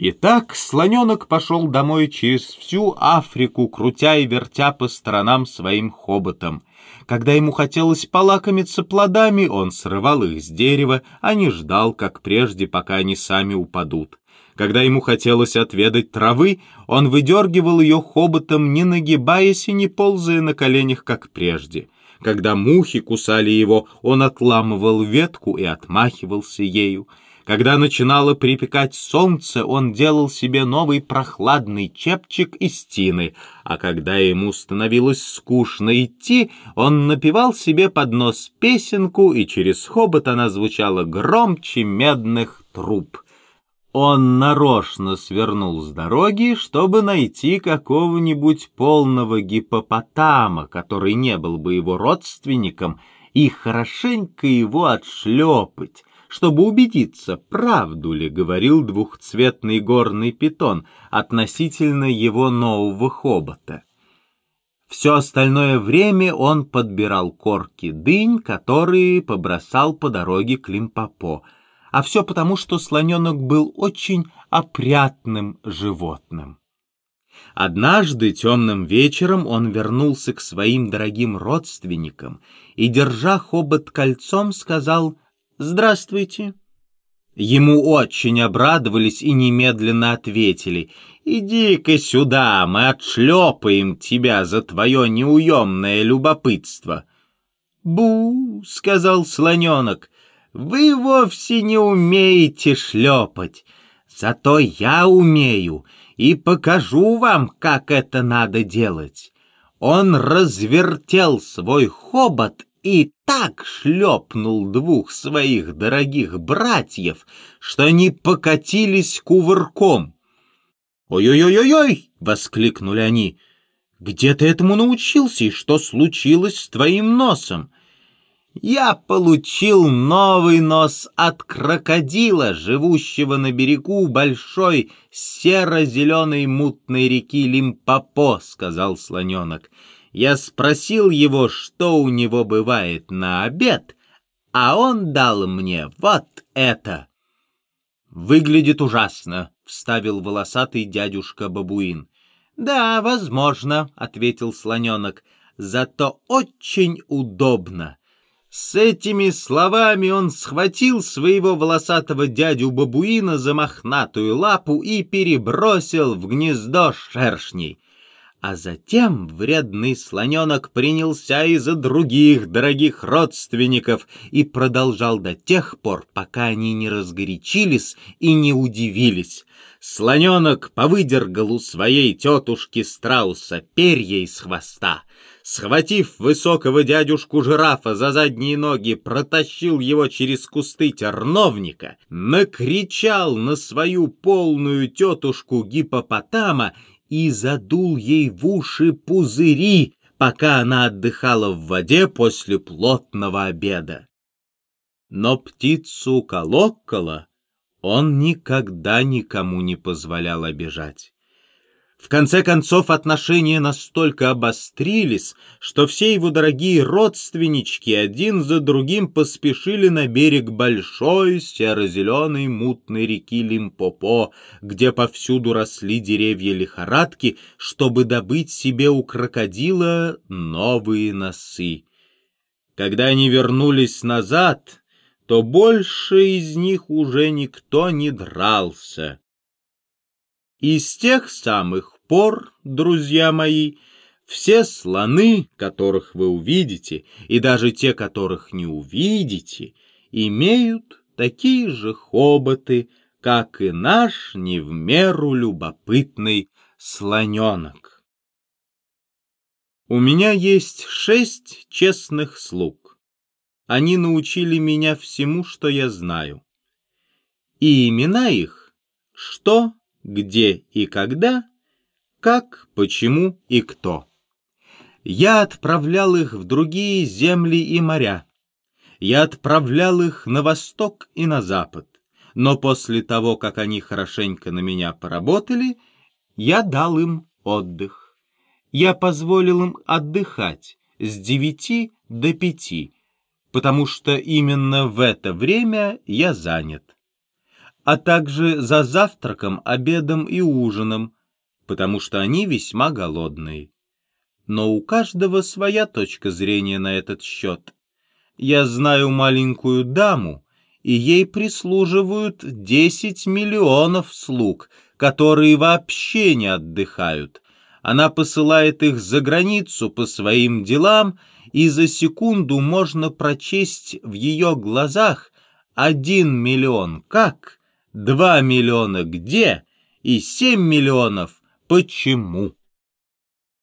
Итак, слоненок пошел домой через всю Африку, крутя и вертя по сторонам своим хоботом. Когда ему хотелось полакомиться плодами, он срывал их с дерева, а не ждал, как прежде, пока они сами упадут. Когда ему хотелось отведать травы, он выдергивал ее хоботом, не нагибаясь и не ползая на коленях, как прежде. Когда мухи кусали его, он отламывал ветку и отмахивался ею. Когда начинало припекать солнце, он делал себе новый прохладный чепчик из тины, а когда ему становилось скучно идти, он напевал себе под нос песенку, и через хобот она звучала громче медных труб. Он нарочно свернул с дороги, чтобы найти какого-нибудь полного гипопотама, который не был бы его родственником, и хорошенько его отшлепать, чтобы убедиться, правду ли говорил двухцветный горный питон относительно его нового хобота. Все остальное время он подбирал корки дынь, которые побросал по дороге к Лимпопо, а все потому, что слоненок был очень опрятным животным. Однажды темным вечером он вернулся к своим дорогим родственникам и, держа хобот кольцом, сказал «Здравствуйте». Ему очень обрадовались и немедленно ответили «Иди-ка сюда, мы отшлепаем тебя за твое неуемное любопытство». «Бу!» — сказал слоненок, — «вы вовсе не умеете шлепать, зато я умею и покажу вам, как это надо делать». Он развертел свой хобот и так шлепнул двух своих дорогих братьев, что они покатились кувырком. «Ой-ой-ой-ой!» — воскликнули они. «Где ты этому научился и что случилось с твоим носом?» «Я получил новый нос от крокодила, живущего на берегу большой серо-зеленой мутной реки Лимпопо», — сказал слоненок. Я спросил его, что у него бывает на обед, а он дал мне вот это. «Выглядит ужасно», — вставил волосатый дядюшка Бабуин. «Да, возможно», — ответил слоненок, — «зато очень удобно». С этими словами он схватил своего волосатого дядю Бабуина за мохнатую лапу и перебросил в гнездо шершней. А затем вредный слоненок принялся и за других дорогих родственников и продолжал до тех пор, пока они не разгорячились и не удивились. Слоненок повыдергал у своей тетушки страуса перья из хвоста, схватив высокого дядюшку-жирафа за задние ноги, протащил его через кусты терновника, накричал на свою полную тетушку гипопотама и задул ей в уши пузыри, пока она отдыхала в воде после плотного обеда. Но птицу колокола он никогда никому не позволял обижать. В конце концов, отношения настолько обострились, что все его дорогие родственнички один за другим поспешили на берег большой серо-зеленой мутной реки Лимпопо, где повсюду росли деревья лихорадки, чтобы добыть себе у крокодила новые носы. Когда они вернулись назад, то больше из них уже никто не дрался. И с тех самых пор, друзья мои, все слоны, которых вы увидите, и даже те, которых не увидите, имеют такие же хоботы, как и наш не в меру любопытный слоненок. У меня есть шесть честных слуг. Они научили меня всему, что я знаю. И имена их — что, где и когда, как, почему и кто. Я отправлял их в другие земли и моря. Я отправлял их на восток и на запад. Но после того, как они хорошенько на меня поработали, я дал им отдых. Я позволил им отдыхать с девяти до пяти, потому что именно в это время я занят а также за завтраком, обедом и ужином, потому что они весьма голодные. Но у каждого своя точка зрения на этот счет. Я знаю маленькую даму, и ей прислуживают десять миллионов слуг, которые вообще не отдыхают. Она посылает их за границу по своим делам, и за секунду можно прочесть в ее глазах один миллион как, два миллиона где и семь миллионов почему.